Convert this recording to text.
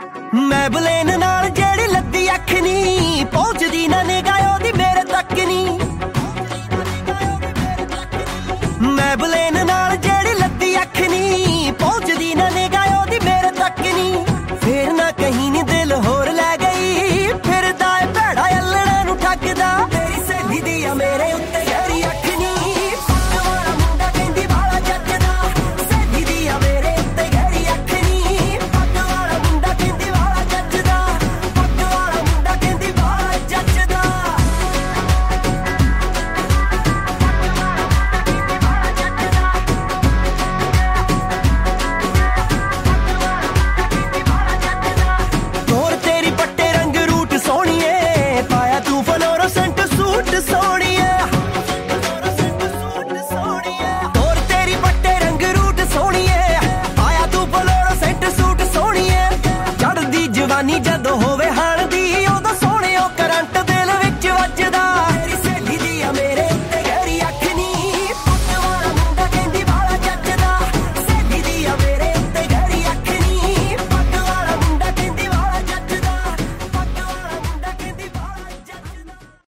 ਮੈਂ ਬਲੇਨ ਨਾਲ ਜਿਹੜੀ ਲੱਦੀ ਅੱਖ ਨਹੀਂ ਪਹੁੰਚਦੀ ਨਾ ਨਿਗਾ ਉਹਦੀ ਮੇਰੇ ਤੱਕ ਨਹੀਂ ਮੈਂ ਬਲੇਨ ਨਾਲ ਜਦ ਹੋ